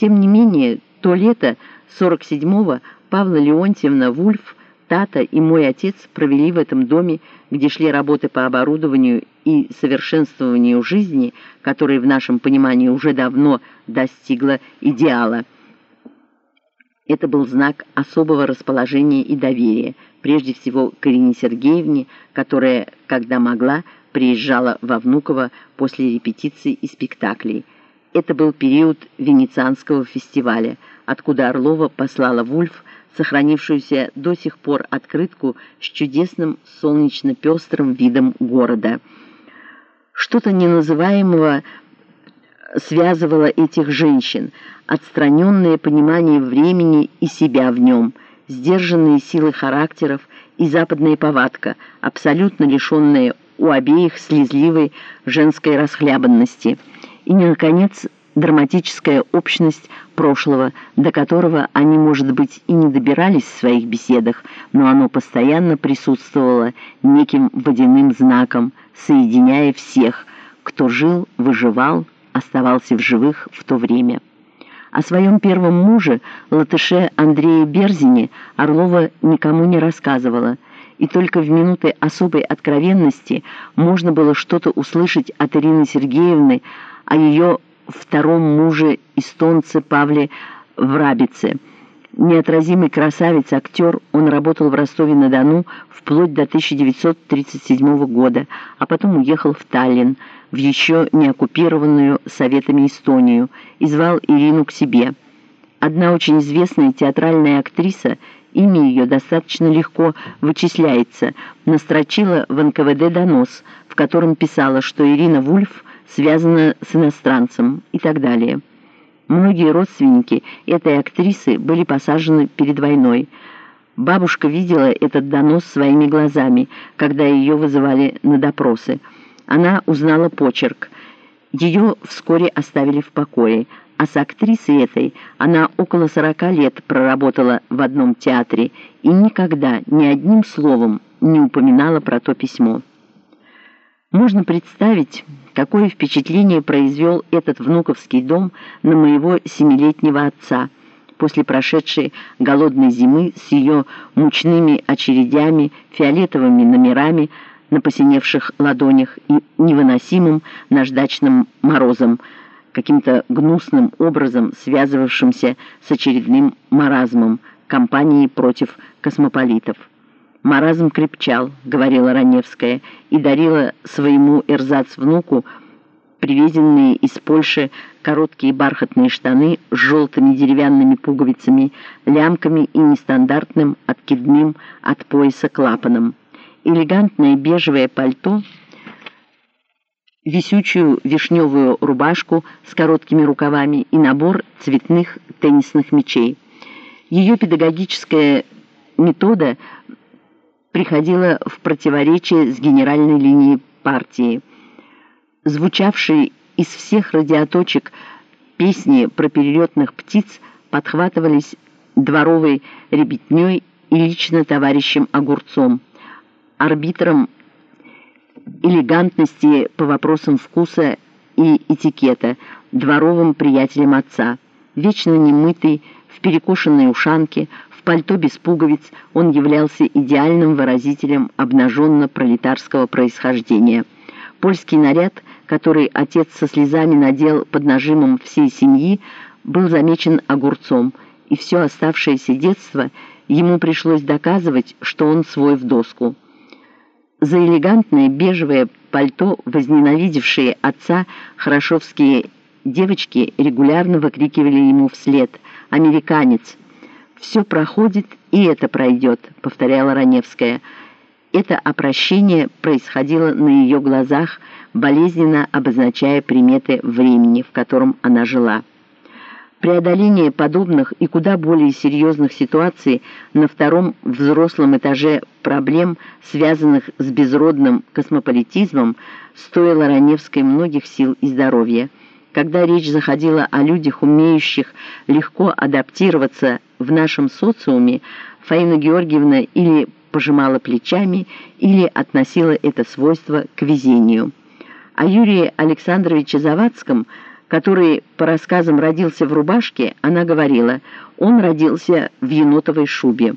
Тем не менее, то лето 47-го Павла Леонтьевна Вульф, Тата и мой отец провели в этом доме, где шли работы по оборудованию и совершенствованию жизни, которая в нашем понимании уже давно достигла идеала. Это был знак особого расположения и доверия, прежде всего к Ирине Сергеевне, которая, когда могла, приезжала во Внуково после репетиций и спектаклей. Это был период Венецианского фестиваля, откуда Орлова послала Вульф сохранившуюся до сих пор открытку с чудесным солнечно-пестрым видом города. Что-то неназываемого связывало этих женщин, отстраненное понимание времени и себя в нем, сдержанные силы характеров и западная повадка, абсолютно лишенная у обеих слезливой женской расхлябанности. И, наконец, драматическая общность прошлого, до которого они, может быть, и не добирались в своих беседах, но оно постоянно присутствовало неким водяным знаком, соединяя всех, кто жил, выживал, оставался в живых в то время. О своем первом муже, латыше Андрее Берзине, Орлова никому не рассказывала, и только в минуты особой откровенности можно было что-то услышать от Ирины Сергеевны о ее втором муже эстонце Павле Врабице. Неотразимый красавец-актер, он работал в Ростове-на-Дону вплоть до 1937 года, а потом уехал в Таллин, в еще не оккупированную Советами Эстонию, и звал Ирину к себе. Одна очень известная театральная актриса, имя ее достаточно легко вычисляется, настрочила в НКВД донос, в котором писала, что Ирина Вульф – связана с иностранцем и так далее. Многие родственники этой актрисы были посажены перед войной. Бабушка видела этот донос своими глазами, когда ее вызывали на допросы. Она узнала почерк. Ее вскоре оставили в покое, а с актрисой этой она около 40 лет проработала в одном театре и никогда ни одним словом не упоминала про то письмо. Можно представить, какое впечатление произвел этот внуковский дом на моего семилетнего отца после прошедшей голодной зимы с ее мучными очередями, фиолетовыми номерами на посиневших ладонях и невыносимым наждачным морозом, каким-то гнусным образом связывавшимся с очередным маразмом кампании против космополитов. «Маразм крепчал», — говорила Раневская, и дарила своему эрзац-внуку привезенные из Польши короткие бархатные штаны с желтыми деревянными пуговицами, лямками и нестандартным откидным от пояса клапаном. Элегантное бежевое пальто, висючую вишневую рубашку с короткими рукавами и набор цветных теннисных мячей. Ее педагогическая метода – приходила в противоречие с генеральной линией партии. Звучавшие из всех радиоточек песни про перелетных птиц подхватывались дворовой ребятней и лично товарищем Огурцом, арбитром элегантности по вопросам вкуса и этикета, дворовым приятелем отца, вечно немытый, в перекошенной ушанке, в пальто без пуговиц он являлся идеальным выразителем обнаженно-пролетарского происхождения. Польский наряд, который отец со слезами надел под нажимом всей семьи, был замечен огурцом, и все оставшееся детство ему пришлось доказывать, что он свой в доску. За элегантное бежевое пальто, возненавидевшие отца, хорошовские девочки регулярно выкрикивали ему вслед «Американец!» «Все проходит, и это пройдет», — повторяла Раневская. Это опрощение происходило на ее глазах, болезненно обозначая приметы времени, в котором она жила. Преодоление подобных и куда более серьезных ситуаций на втором взрослом этаже проблем, связанных с безродным космополитизмом, стоило Раневской многих сил и здоровья. Когда речь заходила о людях, умеющих легко адаптироваться в нашем социуме, Фаина Георгиевна или пожимала плечами, или относила это свойство к везению. О Юрии Александровиче Завадском, который, по рассказам, родился в рубашке, она говорила, он родился в енотовой шубе.